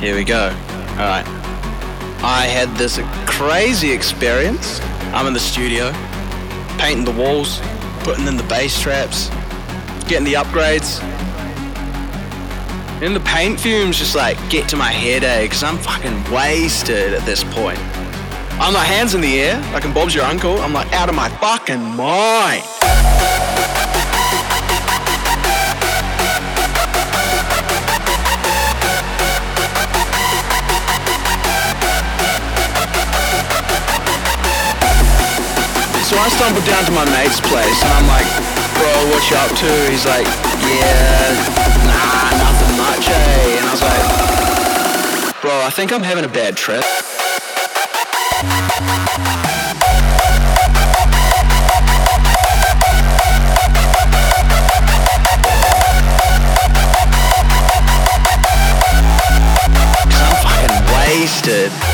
Here we go. All right. I had this crazy experience. I'm in the studio, painting the walls, putting in the bass traps, getting the upgrades. And the paint fumes just like get to my head, eh? Because I'm fucking wasted at this point. I'm like hands in the air, like in Bob's your uncle. I'm like out of my fucking mind. I stumbled down to my mate's place and I'm like, bro, what you up to? He's like, yeah, nah, nothing much, eh? And I was like, bro, I think I'm having a bad trip. wasted.